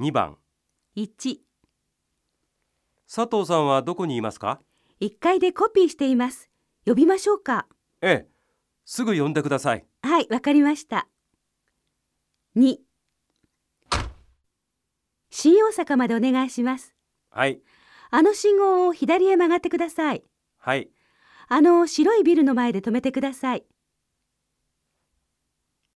2番1、佐藤さんはどこにいますか？1階でコピーしています。呼びましょうか。ええすぐ呼んでくださいはい、わかりました。2、新大阪までお願いします。はいあの信号を左へ曲がってください。はいあの白いビルの前で止めてください。